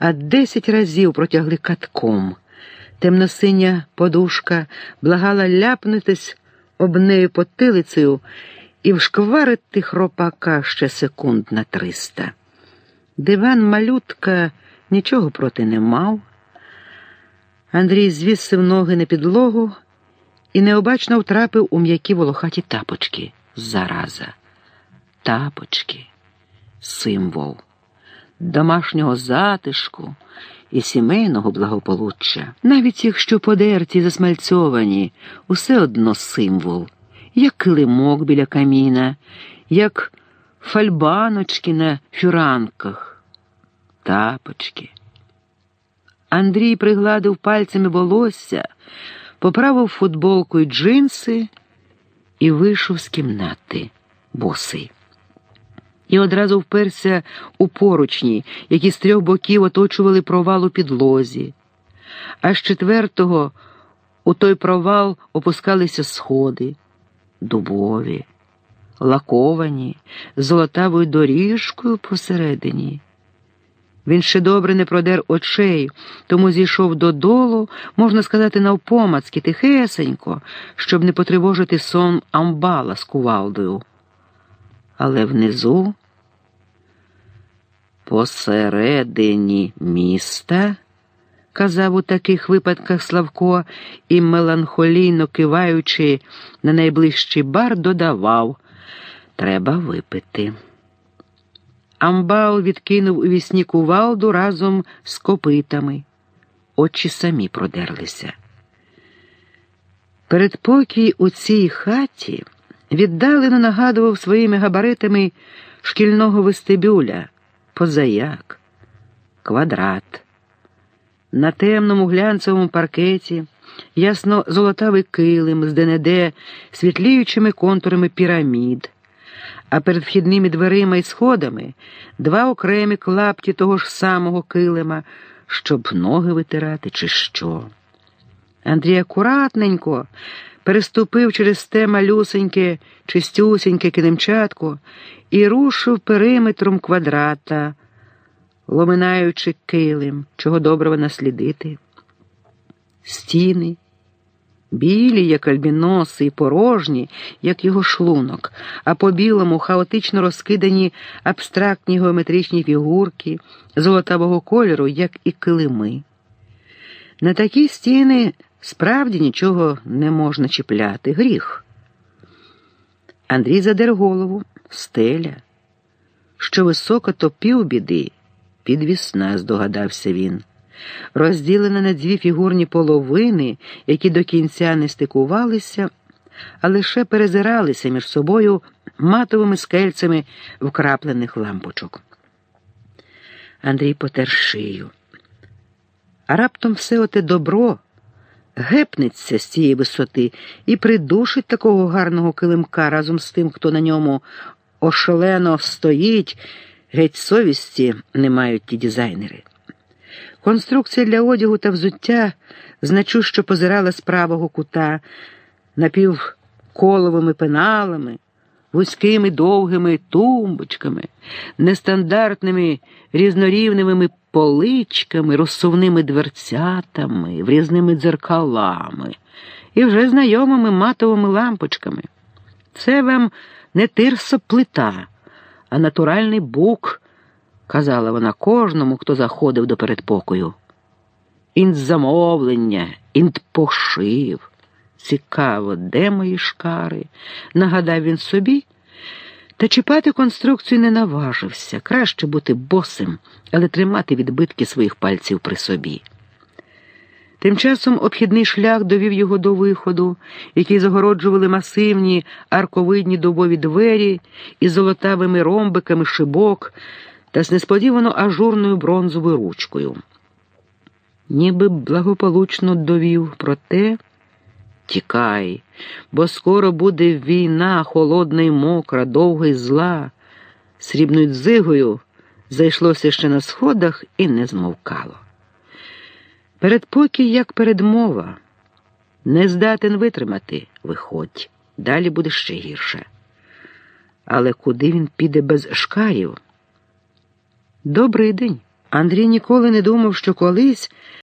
а десять разів протягли катком. Темносиня подушка благала ляпнутись об нею потилицею і вшкварити хропака ще секунд на триста. Диван малютка нічого проти не мав. Андрій звісив ноги на підлогу і необачно втрапив у м'які волохаті тапочки. Зараза. Тапочки, символ домашнього затишку і сімейного благополуччя, навіть якщо подерті засмальцьовані, усе одно символ, як килимок біля каміна, як фальбаночки на фюранках, тапочки. Андрій пригладив пальцями волосся, поправив футболку й джинси і вийшов з кімнати босий. І одразу вперся у поручні, які з трьох боків оточували провал у підлозі. А з четвертого у той провал опускалися сходи, дубові, лаковані, золотавою доріжкою посередині. Він ще добре не продер очей, тому зійшов додолу, можна сказати, навпомацьки, тихесенько, щоб не потривожити сон амбала з кувалдою. Але внизу, посередині міста, казав у таких випадках Славко і, меланхолійно киваючи на найближчий бар, додавав треба випити. Амбал відкинув у вісні кувалду разом з копитами. Очі самі продерлися. Передпокій у цій хаті віддалено нагадував своїми габаритами шкільного вестибюля, позаяк, квадрат. На темному глянцевому паркеті ясно золотавий килим з денеде світліючими контурами пірамід а перед вхідними дверима і сходами два окремі клапті того ж самого килима, щоб ноги витирати, чи що. Андрій акуратненько переступив через те малюсеньке, чистюсеньке килимчатко і рушив периметром квадрата, ломинаючи килим, чого доброго наслідити. Стіни білі, як альбіноси, і порожні, як його шлунок, а по білому хаотично розкидані абстрактні геометричні фігурки золотавого кольору, як і килими. На такі стіни справді нічого не можна чіпляти, гріх. Андрій задер голову, стеля, що високо то півбіди, підвісна, здогадався він розділена на дві фігурні половини, які до кінця не стикувалися, а лише перезиралися між собою матовими скельцями вкраплених лампочок. Андрій потер шию. А раптом все оте добро гепнеться з цієї висоти і придушить такого гарного килимка разом з тим, хто на ньому ошалено стоїть, геть совісті не мають ті дизайнери. Конструкція для одягу та взуття значущо позирала з правого кута напівколовими пеналами, вузькими довгими тумбочками, нестандартними різнорівневими поличками, розсувними дверцятами, врізними дзеркалами і вже знайомими матовими лампочками. Це вам не тирсоплита, а натуральний бук казала вона кожному, хто заходив до передпокою. Інт замовлення, інт. Цікаво, де мої шкари? Нагадав він собі, та чіпати конструкцію не наважився. Краще бути босим, але тримати відбитки своїх пальців при собі. Тим часом обхідний шлях довів його до виходу, який загороджували масивні арковидні дубові двері із золотавими ромбиками шибок та з несподівано ажурною бронзовою ручкою. Ніби благополучно довів, проте тікай, бо скоро буде війна холодна й мокра, довга й зла. Срібною дзигою зайшлося ще на сходах і не змовкало. Передпокій, як передмова, не здатен витримати, виходь, далі буде ще гірше. Але куди він піде без шкарів? Добрий день. Андрій ніколи не думав, що колись